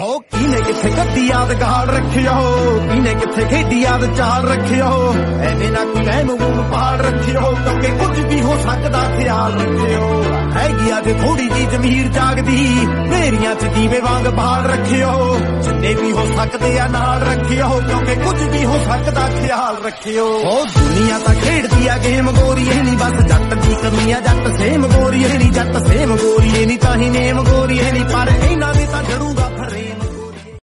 ਹੋ ਕਿਨੇ ਕਿੱਥੇ ਕੱਦੀ ਯਾਦ ਗਾਲ ਰੱਖਿਓ? ਕਿਨੇ ਕਿੱਥੇ ਖੇਡੀ ਯਾਦ ਚਾਲ ਰੱਖਿਓ? ਐਵੇਂ ਨਾ ਕੋਈ ਲੈਮ ਨੂੰ ਪਾਲ ਹੋ ਕਿਉਂਕਿ ਕੁਝ ਵੀ ਹੋ ਸਕਦਾ ਖਿਆਲ ਰੱਖਿਓ। ਹੈਗੀ ਅੱਜ ਥੋੜੀ ਜੀ ਜ਼ਮੀਰ ਜਾਗਦੀ ਮੇਰੀਆਂ ਚ ਦੀਵੇ ਵਾਂਗ ਬਾਲ ਰੱਖਿਓ। ਜਿੰਨੇ ਵੀ ਹੋ ਸਕਦੇ ਆ ਨਾਲ ਰੱਖਿਓ, ਕਿਉਂਕਿ ਕੁਝ ਵੀ ਹੋ ਸਕਦਾ ਖਿਆਲ ਰੱਖਿਓ। ਹੋ, ਦੁਨੀਆ ਤਾਂ ਖੇਡਦੀ ਆ ਗੇਮ ਗੋਰੀਏ ਨਹੀਂ ਬਸ ਜੱਟ ਦੀ ਕਮੀਆਂ, ਜੱਟ ਸੇਮ ਗੋਰੀ, ਇਹ ਨਹੀਂ ਜੱਟ ਸੇਮ ਗੋਰੀਏ ਨਹੀਂ ਤਾਂ ਹੀ ਨੇਮ ਗੋਰੀਏ ਨਹੀਂ, ਪਰ ਇਹਨਾਂ ਦੇ ਤਾਂ ਜੜੂ